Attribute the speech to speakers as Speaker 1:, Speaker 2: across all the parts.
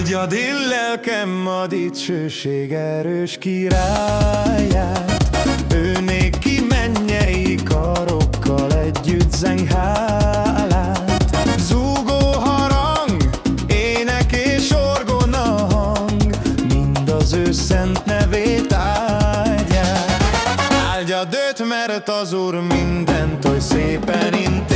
Speaker 1: Áldjad én lelkem a dicsőség erős királyát. Ő néki mennyei karokkal együtt zeng hálát. Zúgó harang, ének és orgona hang Mind az ő szent nevét áldják. Áldjad őt, mert az Úr mindent oly szépen intézett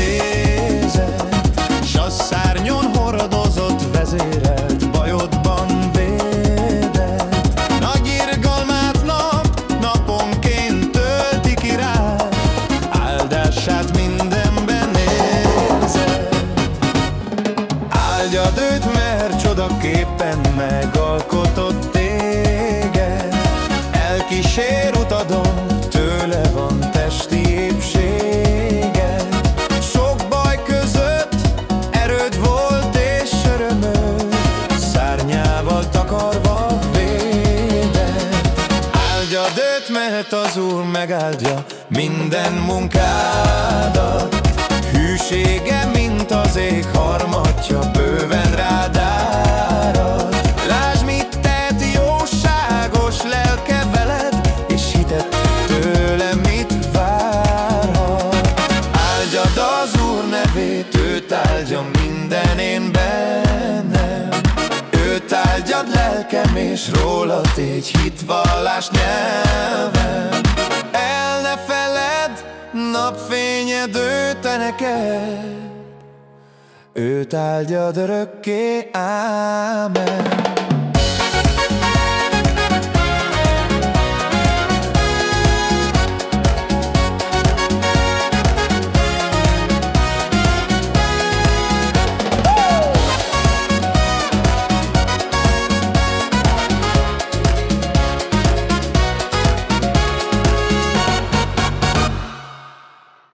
Speaker 1: Áldását mindenben érzed Áldjad őt, mert csodaképpen megalkotott Áldjad őt, mert az Úr megáldja minden munkádat. Hűsége, mint az ég harmatja, bőven rád árad. Lásd, mit tett jóságos lelke veled, és hitet tőle mit várhat. Áldjad az Úr nevét, őt áldja lelkem, és róla tégy hitvallás nyelven El ne feled, napfényed ő te neked. Őt áldjad örökké, ámen